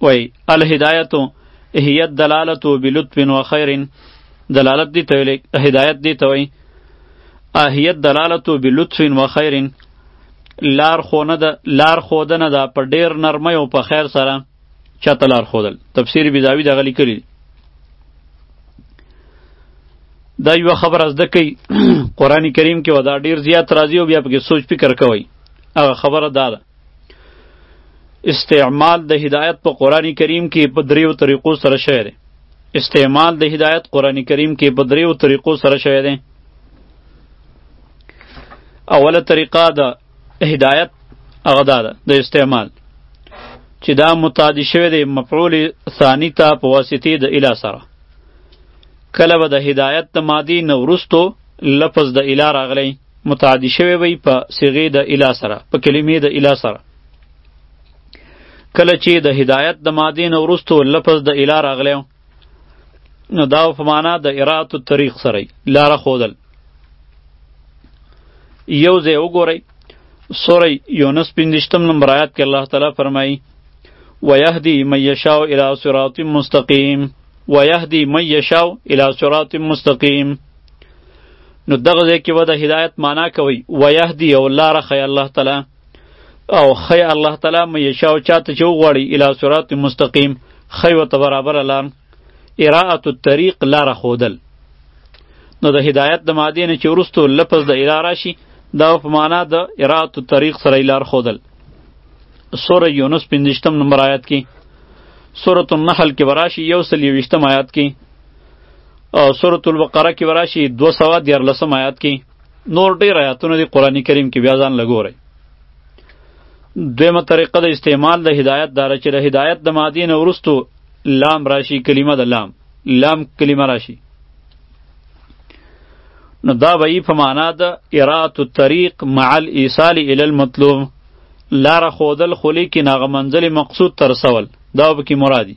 وای الهدایت هی الدلالت بلطف و خیر دلالت دی ته ویل هدایت دی ته وای اهیت دلالت بلطف و خیر لار خونه ده لار خودنه ده په ډیر نرمۍ او په خیر سره چاته لار خودل تفسیر بیزاوی دغه لیکلی دا یو خبر از دکی قرآن کریم کې ودا ډیر زیات راضی او بیا پکې سوچ فکر کوي هغه خبره دا ده استعمال د هدایت په قران کریم کې په دریو طریقو سره شوی دی استعمال د هدایت قران کریم کې په دریو طریقو سره شوی دی اوله طریقه د هدایت هغه دا ده د استعمال چې دا متعدی شوی دی مفعول ثانی ته په واسطه د اله سره کله به د هدایت د مادی نورستو لفظ د اله راغلی متعدی شوی وي په صیغه د اله سره په کلمې د اله سره کله چې د هدایت د مادې نه وروسته لفظ د اله راغلی نو دا په معنا د ارات الطریق سره لاره خودل یو ځای وګورئ سوره یونس پنځشتم نمبر آیات کې الله تعالی فرمایي ویهدی من یشاء الی صراط مستقیم ویهدی من یشاء الی صراط مستقیم نو دغه ځای کې به د هدایت معنا کوي ویهدي او لاره ښیي الله تعالی او ښیي الله تعالی مې یشا او چاته چې وغواړي الی صراط مستقیم ښیي ورته برابره لار اراعة الطریق لاره ښودل نو د هدایت د مادې نه چې وروستو لفظ د اله راشي دا په معنا د اراعة الطریق سره لار ښودل سوره یونس پنځشتم نمبر آیات کې سورة النحل کې براشي یو سل یویشتم آیات کې سورۃ البقره کې وراشي 214 آیات کې نور ډیر آیاتونه دی قران کریم کې بیا ځان لګورئ دویمه طریقه د استعمال د هدایت داره چې د هدایت د مادې نه ورستو لام راشي کلمه د لام لام کلمه راشي نو دا به په معنا د ارات الطريق مع الايصال الى المطلوب لار خودل خلی کې ناغه منزل مقصود تر سول دا به کې مرادي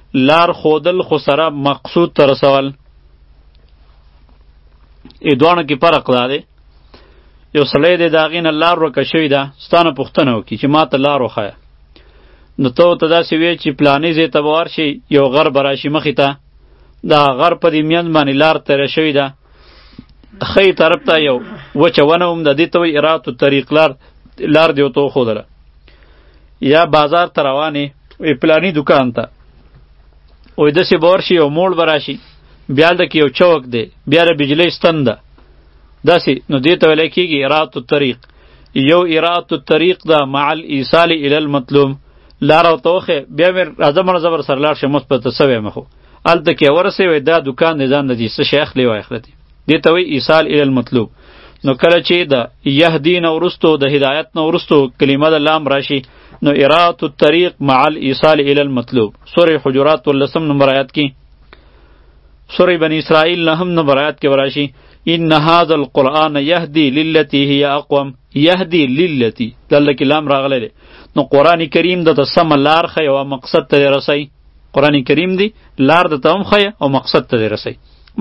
لار خودل خو سره مقصود ته رسول ای دواړو کې فرق دا دی یو سړی دی د هغې نه لار ورکه شوې ده ستا نه پوښتنه وکړي چې ما ته لار وښایه نو ته ورته داسې ویې چې پلانې ځای ته به ورشي یو غر به راشي مخې ته دا غر په دې میند باندې لار تېره شوې ده ښی طرف ته یو وچه ونه هم ده دې ته وایي ارات الطریق لار لار دې ورته وښودله یا بازار ته روانې وې پلانی دکان ته وې داسې به ورشي یو موړ به راشي بیا هلته کې یو چوک دی بیا د بجلۍ ستن ده داسې نو دې ته ویلی کېږي ارات الطریق یو ارات الطریق ده مع الایصال الی المطلوب لاره ورته وښیه بیا مې راځه مړه زه به سره لاړ شم اوس په ته څه وایم خو هلته کې ورسېوې دا دکان دی ځان نه دي څه شی اخلې وایخلتي دې ته وی ایصال ال المطلوب نو کله چې د یهدین ورستو د هدایت نو ورستو کلمه د لام راشي نو ارات الطريق مع الايصال الى المطلوب سوره حجرات ولسم نمبر آیات کې سوره بنی اسرائیل نه هم نمبر آیات کې وراشي ان هذا القران يهدي للتي هي اقوم يهدي للتي دلته کې لام راغلی دی نو قران کریم د تسم لار خي او مقصد ته رسي قران کریم دی لار د تم خي او مقصد ته رسي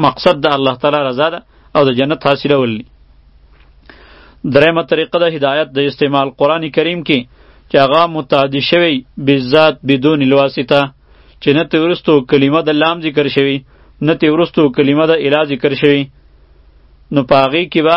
مقصد د الله تعالی رضا ده او د جنت حاصلول دي درېمه طریقه د هدایت د استعمال قرآن کریم کې چې هغه متعدی شوی بذات بدون الواسطه چې نه ته ورستو کلمه د لام ذکر شوی نه ته ورستو کلمه د اله ذکر شوی نو په هغې کې به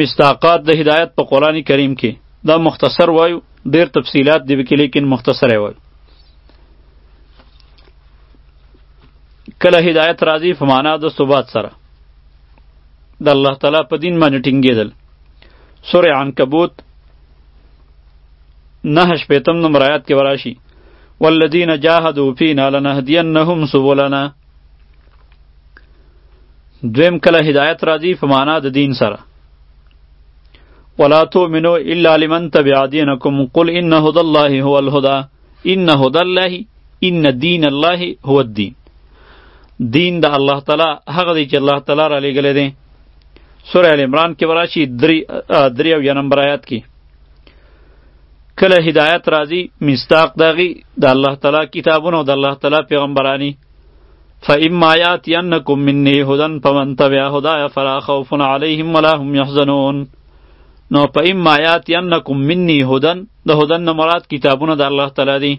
مستاقات د هدایت په قرآن کریم کې دا مختصر وایو ډیر تفصیلات دی وکړي لیکن مختصر وایو کله هدایت راځي په معنا د ثبات سره د الله تعالی په دین باندې ټینګېدل سورې عنکبوت نه شپېتم نمبر آیات کې وراشي والذین جاهدوا فینا لنهدینهم سبلنا دویم کله هدایت راځي په معنا د دین سره ولا تؤمنو الا لمن تبع دینکم قل ان هدى الله هو الهدى ان هدى الله ان دین الله هو الدین دین د الله تعالی هغه دی چې الله تعالی را لېږلی دی سوره ال عمران کې وراشي درې او یا نمبر آیات کې کله هدایت راځي مستاق دغی د الله تعالی کتابونه او د الله تعالی پیغمبرانی فإما يأتينكم مني هدى فمن تبع هداي فلا خوف عليهم ولا هم يحزنون نو فإما يأتينكم مني هدى د هدن نه مراد کتابونه د الله تعالی دی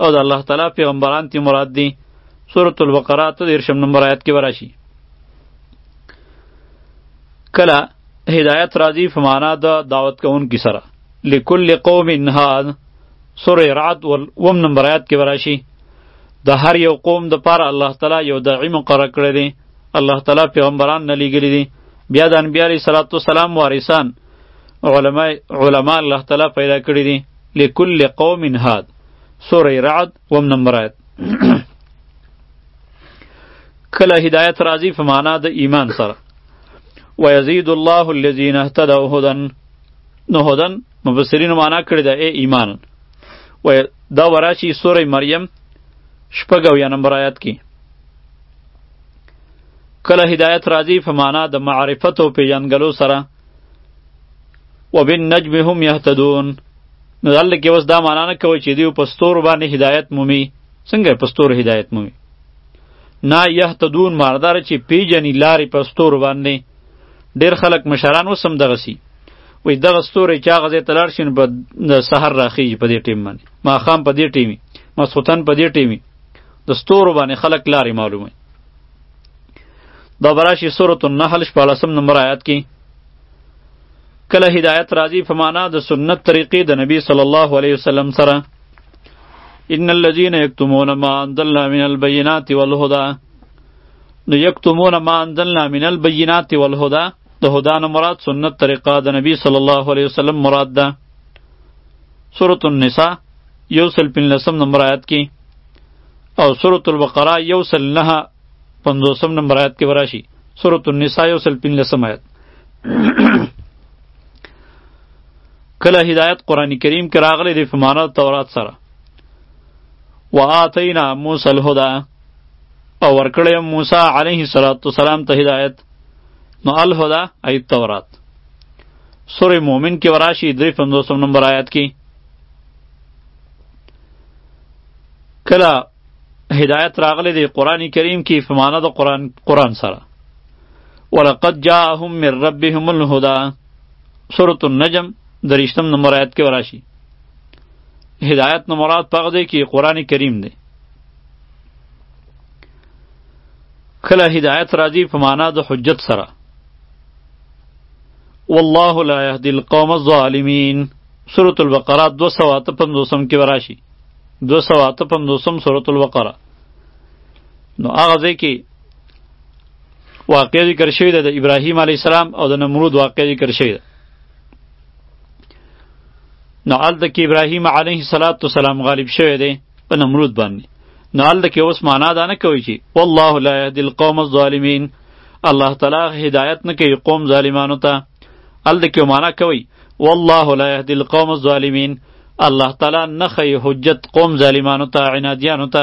او د الله تعالی پیغمبران تی مراد دی سورۃ البقره ته دیرشم نمبر آیات کې وراشي کله هدایت راځي په معنا د دعوت کوونکي سره لکل قوم هاد سوره رعد وم نمبر آیات کې وراشي د هر یو قوم د پاره الله تعالی یو داعی مقرر کړی دی الله تعالی پیغمبران نه لیږلي دي بیا د انبیا علیه صلوات و سلام وارثان علما علما الله تعالی پیدا کړی دي لکل قوم هاد سوره رعد وم نمبر آیت کله هدایت راځي په معنا د ایمان سره ويزيد الله الذين اهتدوا هدى نو هدن مفسرین معنا کړی دا ای ایمان و دا وراشي سوره مریم شپږو یا نمبر آیات کې کله هدایت راځي په معنا د معرفت او پیژنګلو سره وبالنجم هم يهتدون نو دلته کې اوس دا معنا نه کوي چې دیو په ستور باندې هدایت مومي څنګه په ستور هدایت مومي نا یهتدون ماردار چې پیجنی لارې په ستور باندې ډیر خلک مشران وسم دغه سی وای دغه ستوري چې هغه ځای ته لاړ شي نو په سحر راخیږي په دې ټیم باندې ماښام په دې ټیمي ماسخوتن په دې ټیمي د ستورو باندې خلک لارې معلوموي دا براشي سورة النحل شپاړسم نمبر آیات کې کله هدایت راځي په معنا د سنت طریقې د نبی صلی الله علیه وسلم سره ان الذين يكتمون ما انزلنا من البينات والهدى نو یکتمون ما انزلنا من البینات والهدى د هدا نه مراد سنت طریقه د نبی صلی الله علیه وسلم مراد ده سورۃ النساء یو سل پنلسم نمبر آیات کې او سورۃ البقره یو سل نه پنځوسم نمبر آیات کې وراشي سورۃ النساء یو سل پنلسم آیات کله هدایت قران کریم کې راغلی دی په معنا تورات سره وآتینا موسی الهدى او ورکړی موسی علیه السلام ته هدایت نو الهدى ای تورات سوره مومن کې وراشي درې پنځوسم نمبر آیات کې کله هدایت راغلی دی قران کریم کې په معنا د قران قران سره ولقد جاءهم من ربهم الهدى سورۃ النجم دریشتم نمبر آیت کې وراشي هدایت نو مراد پغه دی کې قران کریم دی کله هدایت راځي په معنا د حجت سره والله لا يهدي القوم الظالمين سورة البقرة 255 کې وراشي 255 سورة البقرة نو هغه ځای کې واقع ذکر شوی ده د ابراهیم علی السلام او د نمرود واقع ذکر شوی ده نو هلته کې ابراهیم علیه السلام غالب شوی دی په نمرود باندې نو هلته کې اوس معنا دا نه کوي چې والله لا یهدی القوم الظالمین الله تعالی هدایت نه کوي قوم ظالمانو ته هلته کې معنا کوي والله لا یهدی القوم الظالمین الله تعالی نه ښیي حجت قوم ظالمانو ته عنادیانو ته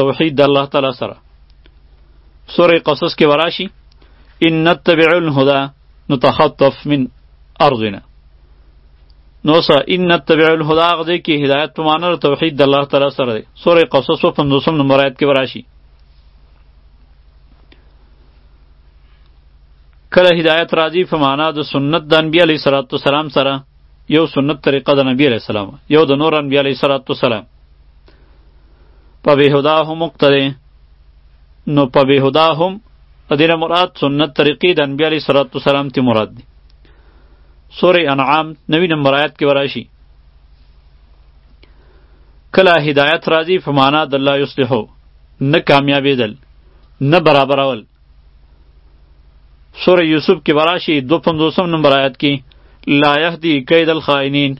توحید د الله تعالی سره سوره قصص کې وراشي ان نتبع الهدى نتخطف من ارضنا نو سا ان نتبع الهدى غدې کې هدایت په معنی توحید د الله تعالی سره دی سوره قصص په 50 نمبر آیت کې وراشي کله هدایت راځي په معنا د سنت د انبیاء علیه صلوات و سلام سره یو سنت طریقه د نبی علیه السلام یو د نور انبیاء علیه صلوات و سلام په بهدا هم مقتدی نو په بهدا هم په دې مراد سنت طریقې د انبیاء علیه الصلاۃ والسلام ته مراد دي سوره انعام نوی نمبر آیات کې وراشي کله هدایت راځي په معنا د الله یصلحو نه کامیابېدل نه برابرول سوره یوسف کې براشي 250 نمبر آیت کې لا یهدی کید الخائنین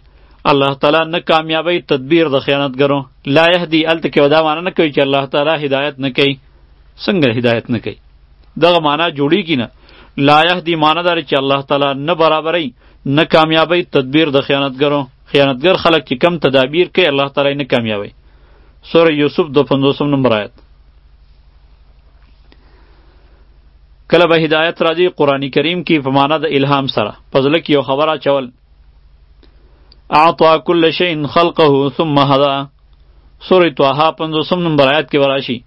الله تعالی نه کامیابی تدبیر د خیانتګرو لا یهدی الته کې ودا معنی نه کوي چې الله تعالی هدایت نه کوي څنګه هدایت نه کوي دغه معنی جوړی کینه لا یهدی معنی دار چې الله تعالی نه برابرای نه کامیابی تدبیر د خیانتګرو خیانتګر خلک چې کم تدابیر کوي الله تعالی نه کامیابی سوره یوسف 250 نمبر آیت کله به هدایت راځي قرآن کریم کې په معنا د الهام سره په زړه کې یو خبر اچول اعطا کل شیء خلقه ثم هدا سورې طه پنځوسم نمبر آیات کې وراشي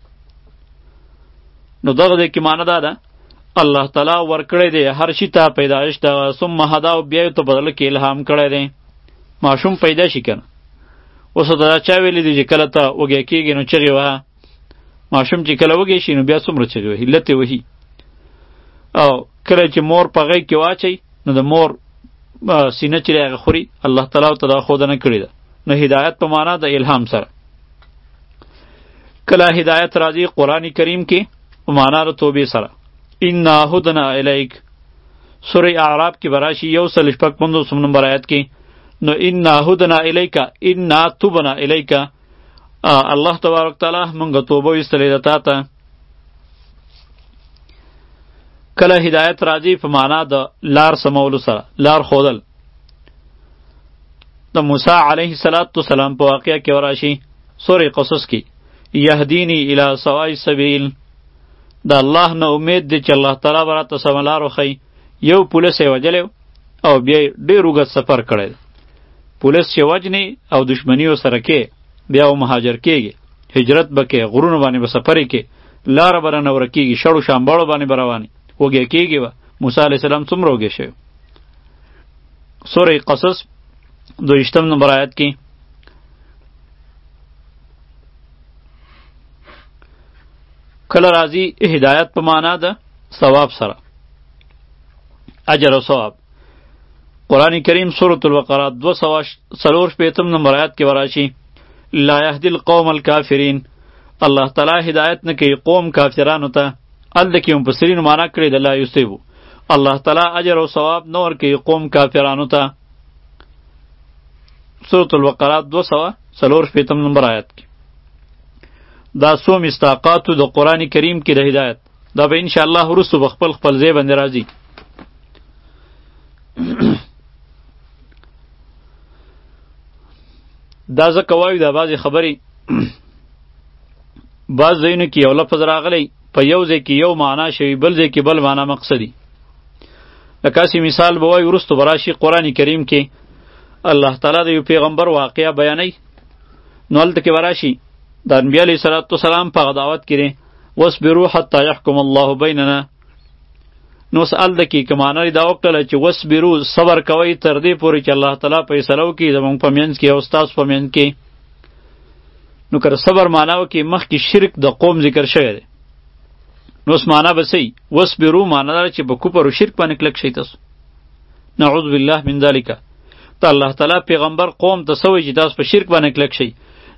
نو دغه د کې معنا دا ده الله تعالی ورکړی دی هر شي ته پیدایش ته ثم هدا او بیا ته بدل کې الهام کړی دی ماشوم پیدا شي کنه اوس دا چا ویلی دی چې کله ته وګیا کېږي نو چغې وه ماشوم چې کله وږی شي نو بیا څومره چغې وهي لتې وهي او کله چې مور په غیږ کې واچوي نو د مور سینه چې هغه خوري الله تعالی ورته دا ښودنه کړې ده نو هدایت په معنا د الهام سره کله هدایت راځي قرآن کریم کې په معنا د توبې سره انا هدنا الیک سوره اعراب کې براشي یو سل شپږ پنځوس نمبر آیت کې نو انا هدنا الیک انا تبنا الیک الله تبارک تعالی مونږ توبه وستلې ده تا ته کله هدایت راځي په معنا د لار سمولو سره لار خودل د موسی علیه السلام په واقعیا کې وراشي سورې قصص کې یهدینی الی سوای سبیل د الله نه امید دی چې الله تعالی به راته سمه لار وښیي یو پولیس یې وژلی او بیا ډیر وګت سفر کړی پولیس چې وجنی او دشمنی سره کې بیا و مهاجر کېږي هجرت بکې غرونو باندې به سفرې کې لار بره نه ورکېږي شړو شامباړو باندې برواني وګې کېږي و موسی علیه السلام څومره وګې شوی سوره قصص دویشتم نمبر آیت کې کله راځي هدایت په معنا ده ثواب سره اجر او ثواب قران کریم سورۃ البقره 204 پیتم نمبر آیات کې وراشي لا یهدی القوم الکافرین الله تعالی هدایت نه کوي قوم کافرانو ته ال کې هم پسرین معنا کړی د لا یوسیبو الله تعالی اجر او ثواب نور کوي قوم کافرانو ته سورۃ البقره 204 پیتم نمبر آیات کې دا سو مستاقات د قران کریم کې د هدایت دا به ان شاء الله ورسو په خپل خپل ځای باندې راځي دا ځکه وایو دا بعضې خبرې بعض ځایونو کې یو لفظ راغلی په یو ځای کې یو معنا شوي بل ځای کې بل معنا مقصدي لکه هسې مثال به وایي وروسته به راشي قرآن کریم کې الله تعالی د یو پیغمبر واقعه بیانوي نو هلته کې به راشي د انبیا علیه صلات وسلام په هغه دعوت کې وصبرو حتی یحکم الله بیننا نو سال د کی کمانه دا وکړه چې وصبرو صبر کوي تر دې پورې چې الله تعالی فیصله وکړي زمونږ په منځ کې او استاد په منځ کې نو کر صبر معناو کې مخ کې شرک د قوم ذکر شوی دی نو اس معنی بسی وصبرو معنی دا چې په کوپر او شرک باندې کلک شي تاسو نعوذ بالله من ذالک ته الله تعالی پیغمبر قوم ته سوې چې تاسو په شرک باندې کلک شي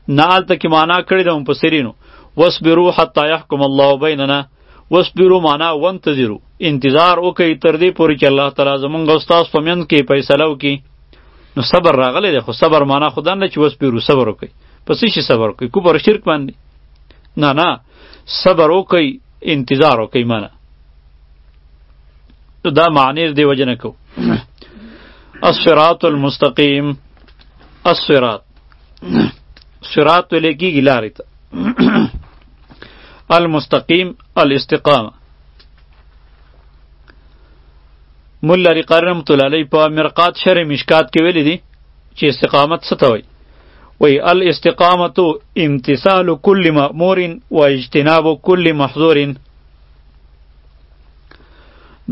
نه آلته کې معنا کړی د مفسرینو وصبرو حتی یحکم الله بیننا وصبرو معنا وانتظرو انتظار وکړئ تر دې پورې چې الله تعالی زمونږ او ستاسو په منځ کې فیصله وکړي نو صبر راغلی دی خو صبر معنا خو دا نه چې وصبرو صبر وکړئ په څه شي صبر وکړئ کفر شرک باندې نه نه صبر وکړئ انتظار وکړئ معنا دا معنی دی وجه نه کو الصراط المستقیم الصراط صراط ویل کېږي لارې ته المستقیم الاستقامه مولا رقار رحمت الله علیه په مرقات شر مشکات کې ویلي دي چې استقامت څه ته وایي وی الاستقامت امتثال کل مأمور و اجتناب کل محظور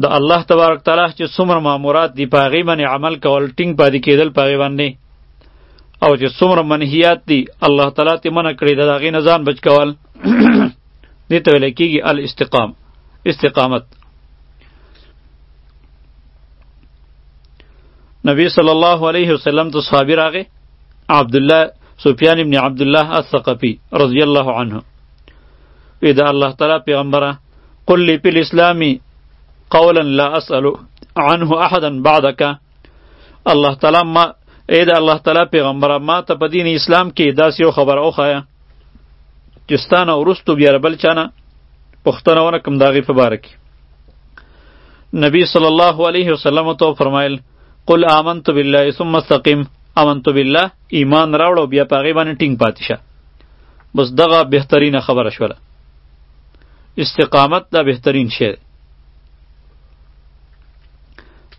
د الله تبارک تعالی چې څومره مامورات دي په هغې باندې عمل کول ټینګ پاتې کېدل په هغې باندې او چې څومره منهیات دي الله تعالی ترې منع کړي د هغې نه ځان بچ کول دې ته ویلی کېږي الاستقام استقامت نبی صلی الله علیه وسلم ته صحابي راغی عبدالله سفیان ابن عبدالله الثقفي رضی الله عنه وی دا الله تعالی پیغمبره قل لی پی الاسلام قولا لا اسأل عنه احدا بعدك الله تعالی ما اې دا الله تعالی پیغمبره ما ته په دین اسلام کې داسې یو خبر او خایا چې ستانه ورستو بیا بل چانه پښتنه ونه کوم داغي په باره کې نبی صلی الله علیه وسلم تو فرمایل قل آمنت بالله ثم استقم آمنت بالله ایمان راوړو بیا پاغي باندې ټینګ پاتې شه بس دغه بهترینه خبره شوله استقامت دا بهترین شی دی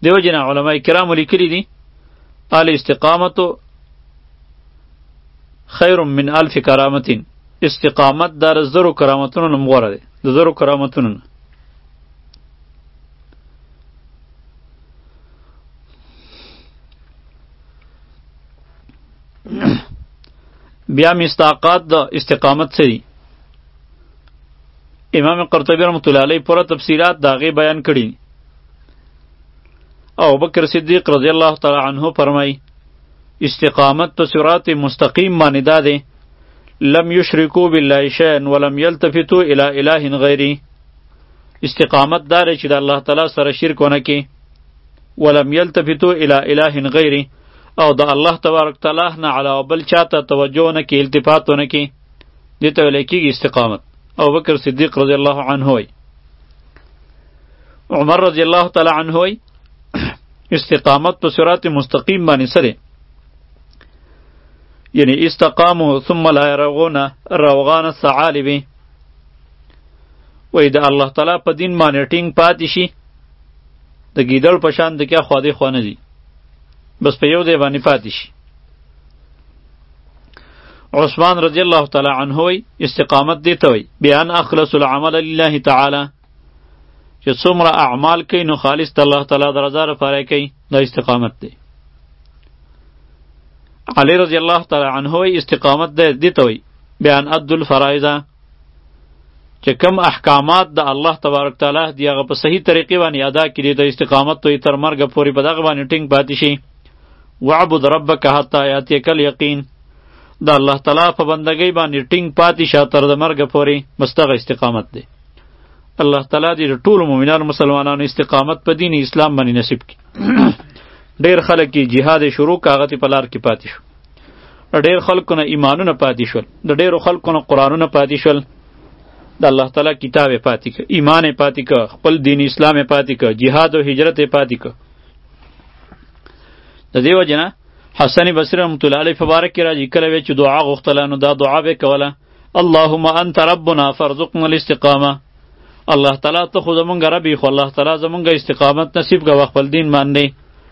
دیو جنا علما کرام لیکلی دي ال استقامت خیر من الف کرامتین استقامت دار زرو کرامتونو نمغوره دی د زرو کرامتونو بیا مستاقات د استقامت سری امام قرطبی رحمت الله علیه پر تفسیرات داغه بیان کړي او بکر صدیق رضی الله تعالی عنه فرمای استقامت په صراط مستقیم باندې دا دی لم یشرکو بالله شیئا ولم یلتفتو الی اله غیری استقامت دا دی چې د الله تعالی سره شرک ونه کې ولم یلتفتو الی اله غیره او د الله تبارک تعالی نه علاوه بل چاته توجه نه کې التفات نه کې دې ته ویل کېږي استقامت او بکر صدیق رضی الله عنه وی عمر رضی الله تعالی عنه وی استقامت په صراط مستقیم باندې سره یعنی استقامو ثم لا يرغون روغان الثعالب وای د الله تعالی په دین باندې ټینګ پاتې شي د ګیدړ په شان د کیا خو دې خو نه دي بس په یو دی باندې پاتې شي عثمان رضی الله تعالی عنه وی استقامت دی ته وی بیان اخلص العمل لله تعالی چې څومره اعمال کوي نو خالص د الله تعالی د رضا لپاره کوي دا استقامت دی علی رضی الله تعالی عنه وی استقامت دی ته وی بیان اد الفرائض چې کم احکامات د الله تبارک تعالی دی هغه په صحیح طریقې باندې ادا کړي د استقامت توي تر مرګ پورې په دغه باندې ټینګ پاتې شي وعبد ربک حتا یاتیک الیقین د الله تعالی په بندګۍ باندې ټینګ پاتې شه تر د مرګ پورې مستغه استقامت دی الله تعالی دې د ټولو مؤمنانو مسلمانانو استقامت په دین اسلام باندې نصیب کړي ډیر خلک جهاد شروع کاغه په لار کې پاتې شو ډیر خلکو نه ایمانونه پاتې شول د ډیرو خلکو نه قرانونه پاتې شول د الله تعالی کتاب پاتې ک ایمان پاتې ک خپل دین اسلام پاتې ک جهاد او هجرت پاتې ک د دیو جنا حسن بصری رحمت الله علیه فبارک راځي کله وی چې دعا غوښتله نو دا دعا به کوله اللهم انت ربنا فرزقنا الاستقامه الله تعالی ته خو زمونږ ربي خو الله تعالی زمونږ استقامت نصیب کوه خپل دین باندې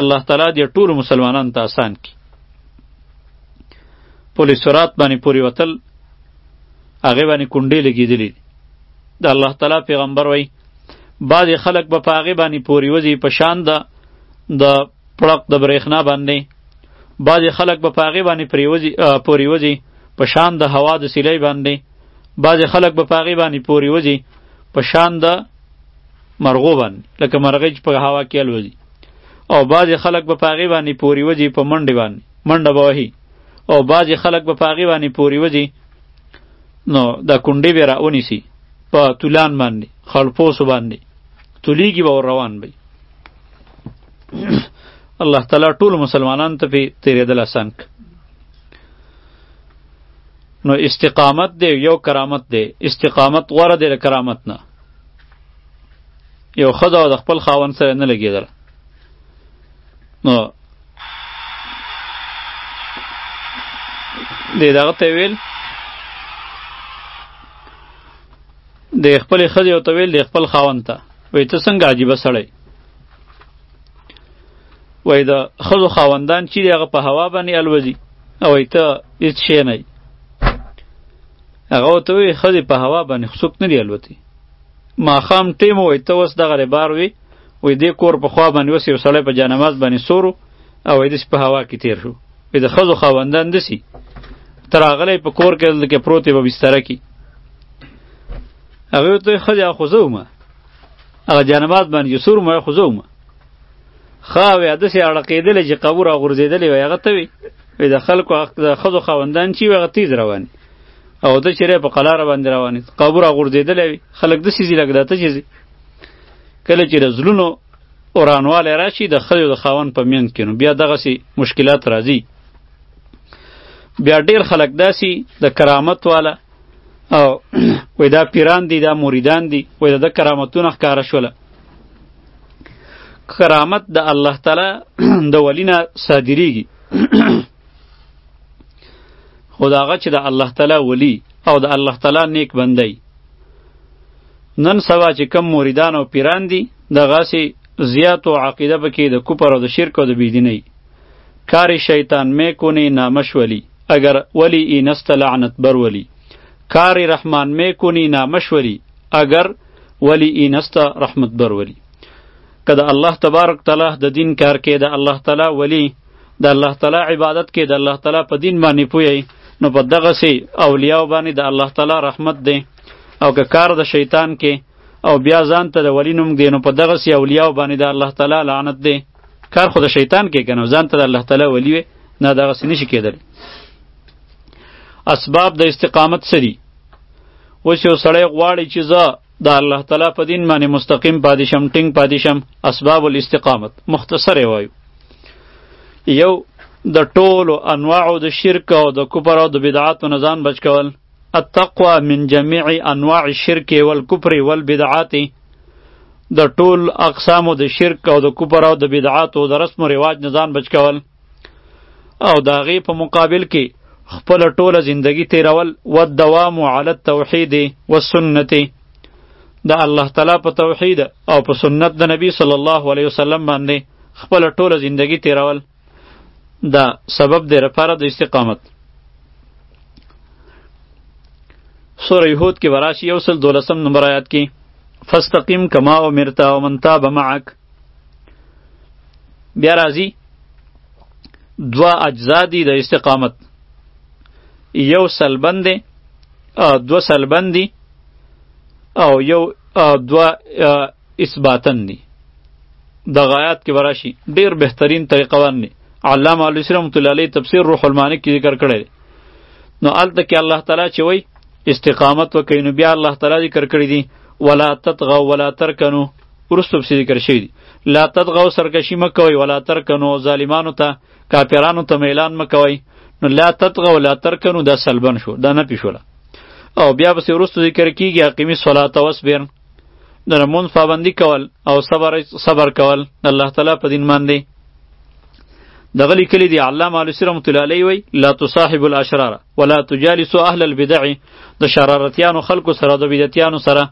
الله تعالی دې ټول مسلمانان ته آسان کی پولی سرات باندې پوری وتل هغه باندې کونډې لګیدلې د الله تعالی پیغمبر وای بعض خلک به په هغه باندې پوری وځي په شان ده د پړق د برېښنا باندې بعضې خلک به په هغې باندې پورې وځي په شان د هوا د سیلۍ باندې بعضې خلک به په هغې باندې پورې وځي په شان د مرغو باندې لکه مرغۍ چې په هوا کې الوځي او بعضې خلک به په هغې باندې پورې وځي په منډې باندې منډه به وهي او بعضې خلک به په هغې باندې پورې وځي نو دا کونډې به راونیسي په تولان باندې خړپوسو باندې تولیږي به روان وي الله تعالی ټول مسلمانان ته په تیرېدل اسان نو استقامت دی یو کرامت دی استقامت غوره دی کرامت نه یو خدا د خپل خاون سره نه لګیدل نو د دغه ته ویل د خپل خځې او تویل د خپل خاون ته وای ته څنګه عجیب سړی وای د خزو خاوندان چې هغه په هوا باندې الوزي او ته هیڅ شی نه هغه ورته وویل ښځې په هوا باندې خو څوک نه دي الوتی ماښام ټیم ووایي ته اوس دغه ربار وي وایي دې کور په خوا باندې اوس یو سړی په جانماز باندې سورو او وایي داسې په هوا کې تیر شو وایي د ښځو خاوندان داسې ته راغلی په کور کې دلته کې پروت یې په بستره کې هغه ورته وویل ښځې هغه خو زه وم هغه جانماز باندې چې سور مو خو زه وم ښه وایي داسې اړقېدلی چې قبو راغورځېدلی وایي هغه ته وي وایي د خلکو د ښځو خاوندان چې وي هغه تیز روان او ته چیرې په قلار باندې روانې قبر غورځېدل وي خلک د سیزي لګ دته چیزي کله چې د زلونو اورانواله راشي د خځو د خاون په میند کې نو بیا دغه سي مشکلات راځي بیا ډیر خلک داسي د کرامت والا او وای دا پیران دي دا مریدان دي وای دا کرامتونه ښکارا شول کرامت د الله تعالی د ولینا صادریږي خو دا هغه چې د الله تعالی ولی او د الله تعالی نیک بندي نن سبا چې کم مریدان او پیران دي دغه سي زیات او عقیده پکې د کوپر او د شرک او د بيدینۍ کار شیطان می کونی نامش ولی اگر ولی ای نست لعنت بر ولی کار رحمان می کونی نامش ولی اگر ولی ای نست رحمت بر ولی کله الله تبارک تعالی د دین کار کې د الله تعالی ولی د الله تعالی عبادت کې د الله تعالی په دین باندې پوي نو په دغه سي اولیاء باندې د الله تعالی رحمت دی او که کار د شیطان کې او بیا ځان ته د ولی نوم دی نو په دغه سي اولیاء باندې د الله تعالی لعنت دی کار خو د شیطان کې کنه ځان ته د الله تعالی ولی وي نه دغه سي نشي کېدل اسباب د استقامت سری اوس یو سړی غواړي چې زه د الله تعالی په دین باندې مستقیم پاتې شم ټینګ پاتې شم اسباب الاستقامت مختصر وایو یو د ټولو انواعو د شرک او د کفر او د بدعاتو نه ځان بچ کول التقوا من جميع انواع الشرک والکفر والبدعات د ټول اقسامو د شرک او د کفر او د بدعاتو د رسم و رواج نه ځان بچ کول او د هغې په مقابل کې خپل ټوله زندگی تیرول و دوام علی التوحید و سنت د الله تعالی په توحید او په سنت د نبی صلی الله علیه وسلم باندې خپل ټوله زندگی تیرول دا سبب دی لپاره د استقامت سوره یهود کې وراشي یو سل دولسم نمبر آیات کې فاستقیم کما امرت ومن تاب معک بیا راځي دوا اجزا دي د استقامت یو سلبند دی دو سلبند دي او یو دوا اثباتن دي د غایات کې براشي ډیر بهترین طریقه باندې علامه علوسی رحمت الله علیه تفسیر روح المانی کې ذکر کړی نو الته کې الله تعالی چې وای استقامت وکړي نو بیا الله تعالی ذکر کړی دی ولا تطغوا ولا ترکنو ورستو پسې ذکر شوی دی لا تدغو سرکشی مکوي ولا ترکنو ظالمانو ته کافرانو ته میلان مکوي نو لا تدغو لا ترکنو دا سلبن شو دا نه پیښوله او بیا پسې ورستو ذکر کیږي اقیمی صلات واسبر د رمون پابندی کول او صبر صبر کول د الله تعالی په دین باندې دغه لیکلی دی علامه علوسی رحمت الله علیه وی لا تصاحب الاشرار ولا تجالسوا اهل البدع د شرارتیانو خلکو سره د بدعتیانو سره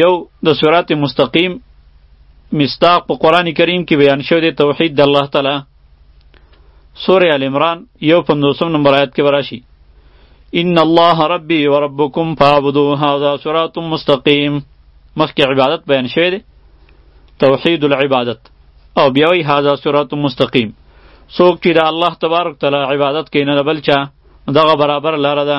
یو د صراط مستقیم مستاق په قران کریم کې بیان شوی دی توحید د الله تعالی سوره ال عمران یو پندوسم نمبر آیت کې وراشي ان الله ربي وربكم فاعبدوا هذا صراط مستقیم مخکې عبادت بیان شوی دی توحید العبادت او بیا وی هذا صراط مستقیم څوک چې د الله تبارک تعالی عبادت کوي نه بل چا دغه برابر لاره ده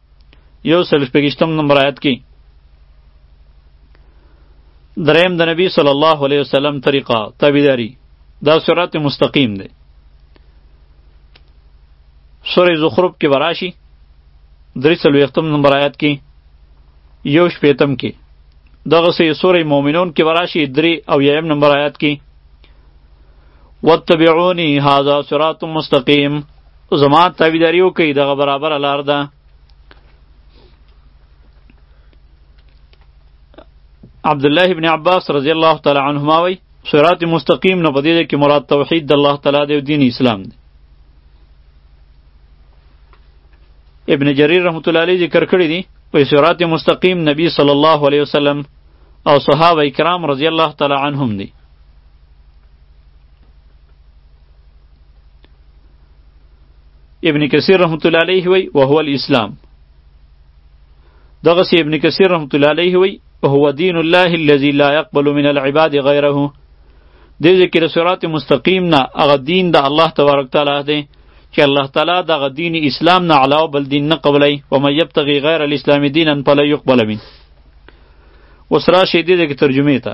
یو سل شپږشتم نمبر آیت کې دریم د نبی صلی الله علیه وسلم طریقه تابعداري دا صراط مستقیم دی سورې زخرف کې براشي درې څلوېښتم نمبر آیت کې یو شپېتم کې دغسې سورې مؤمنون کې براشي درې او یایم نمبر آیت کې واتبعوني هذا صراط مستقیم زما تابعداري وکړي دغه برابر لار ده عبد الله ابن عباس رضی الله تعالی عنهما وی صراط مستقیم نه پدې کې مراد توحید د الله تعالی دی او دین اسلام دی ابن جریر رحمت الله علیه ذکر کړی دی په صراط مستقیم نبی صلی الله علیه وسلم او صحابه کرام رضی الله تعالی عنهم دی ابن کثیر رحمت الله علیه وی او هو الاسلام دغه سی ابن کثیر رحمت الله علیه وی هو دین الله الذي لا يقبل من العباد غیره دې ذکر صراط مستقیم نه هغه دین د الله تبارک تعالی دی چې الله تعالی دغه دین اسلام نه علاوه بل دین نه قبلای و مې یبتغي غیر الاسلام دینا فلا يقبل منه وسرا شیدې د ترجمه ته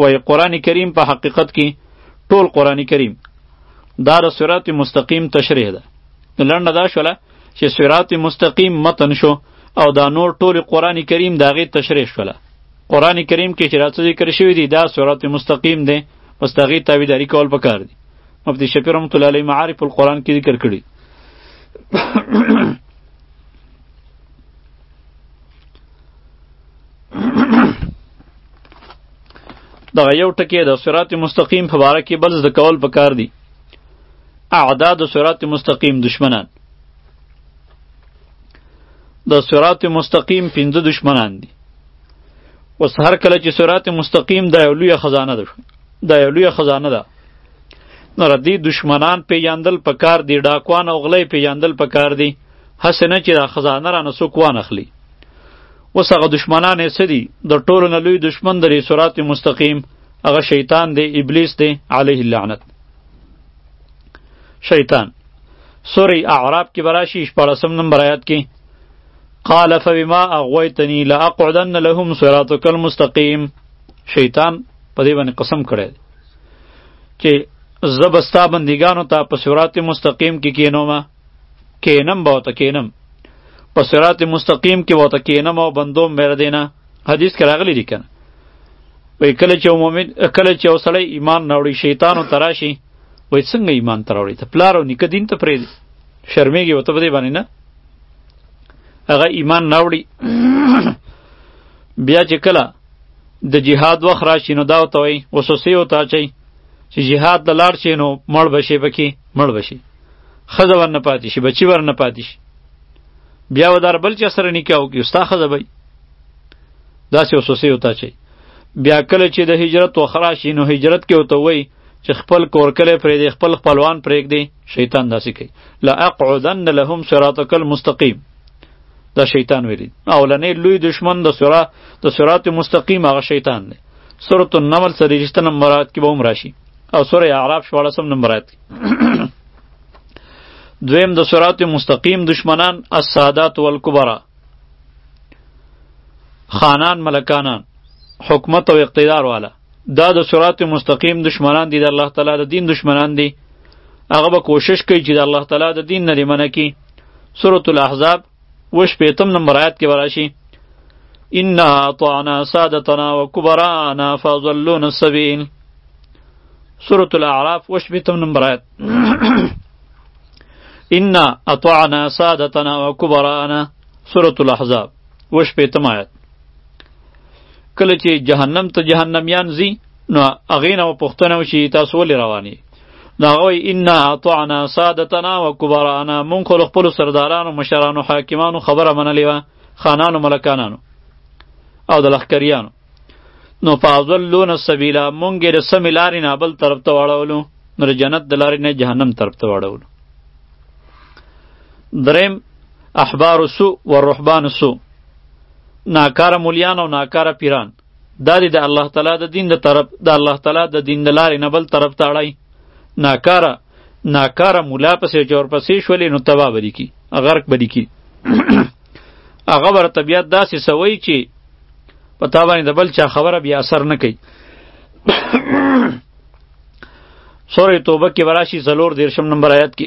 وای قران کریم په حقیقت کې ټول قران کریم دا د صراط مستقیم تشریح ده لنډه دا شوله چې صراط مستقیم متن شو او دا نور ټول قران کریم داغه تشریح شوله قران کریم کې چې راڅ ذکر شوی دی دا صراط مستقیم دی پس داغه تابعداري کول پکار دی مفتی شفیع رحمت الله علیه معارف القرآن کې ذکر کړی دغه یو ټکی د صراط مستقیم په باره کې بل زده کول پکار دي اعدا د صراط مستقیم دشمنان د صراط مستقیم پنځه دشمنان دي اوس هر کله چې صراط مستقیم د یو لوی خزانه ده د یو لوی خزانه ده نو ردی دشمنان پیژندل پکار دي ډاکوان او غلې پیژندل پکار دي هسې نه چې دا خزانه رانه څوک وانخلي اوس هغه دشمنان یې څه دي د ټولو نه لوی دشمن درې سرات مستقیم هغه شیطان دی ابلیس دی علیه اللعنت شیطان سوری اعراب کې براشي شپاړسم نمبر آیات کې قال فبما اغویتنی لاقعدن لهم صراطک المستقیم شیطان په دې باندې قسم کړی چې زبستا بندگانو ته په صراط مستقیم کې کی کینومه کینم به ته کینم په صراط مستقیم کې وته کینم او بندوم مر دینه حدیث کې راغلی دی کنه وای کله چې مؤمن کله چې اوسړی ایمان ناوړي شیطان تراشي وای څنګه ایمان تراوړي ته پلارو نیک دین ته پرې شرمېږي وته بده باندې نه هغه ایمان ناوړي بیا چې کله د جهاد وخت راشي نو دا وته وای وسوسه وته چي چې جهاد د لار شي نو مړ بشي پکې مړ بشي خزه ورنه پاتې شي بچی ورنه پاتې شي بیا ودار بل چا سره نکاح وکړي استا خزه به داسې وسوسې وتا چي بیا کله چې د هجرت وخرا شي نو هجرت کې وته وای چې خپل کور کله پرې دی خپل خپلوان پرېګ دی شیطان داسې کوي لا اقعدن لهم صراطک المستقیم دا شیطان ویلی اولنې لوی دشمن د سورا د صراط مستقیم هغه شیطان دی سورۃ النمل سره رښتنه مراد کې به هم راشي او سورې اعراف 14 نمبر آیت کې دویم د صراط مستقیم دشمنان السادات والکبرا خانان ملکانان حکومت او اقتدار والا دا د صراط مستقیم دشمنان دي د الله تعالی د دین دشمنان دي هغه به کوشش کوي چې د الله تعالی د دین نه لمنه کی سورۃ الاحزاب و شپېتم نمبر آیات کې به راشي انا اطعنا سادتنا وکبرانا فضلون السبیل سورة الاعراف و شپېتم نمبر آیات انا اطعنا سادتنا وکبرانا سورة الاحزاب و شپېتم آیات کله چې جهنم ته جهنميان ځي نو هغې نه به پوښتنه وشي تاسو ولې رواني ناغوی انا اطعنا سادتنا و کبرانا مونږ خو خپل سردارانو مشرانو حاکمانو خبره منلې وه خانانو ملکانانو او د لښکریانو نو فاضلون السبیلا مونږ یې د سمې لارې نه بل طرف ته واړولو نو د جنت د لارې نه جهنم طرف ته واړولو دریم احبار سو و رحبان سو ناکاره مولیان او ناکاره پیران دا دی د الله تعالی د دین د طرف د الله تعالی د دین د لارې نه بل طرف ته اړای ناکاره ناکاره مولا پسې جوړ پسې شولې نو تبا بدی کی غرق بدی کی هغه ور طبیعت داسې سوی چې په تا باندې د بل چا خبره بیا اثر نه کوي سورې توبه کې وراشي څلور دیرشم نمبر آیات کې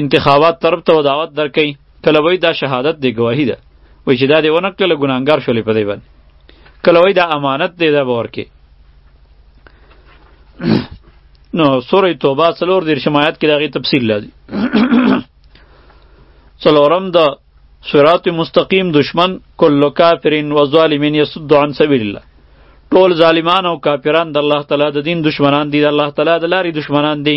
انتخابات طرف ته دعوت درکې کله وای دا شهادت دی گواهی ده وای چې دا دی ونه کله ګناګار شولې په دی باندې کله وای دا امانت دی دا باور کې نو سورې توبه څلور دیر شمایت کې دغه تفصیل لري څلورم د صراط مستقیم دشمن کل کافرین و ظالمین یصد عن سبیل الله ټول ظالمان او کافران د الله تعالی د دین دشمنان دي د الله تعالی د لارې دشمنان دي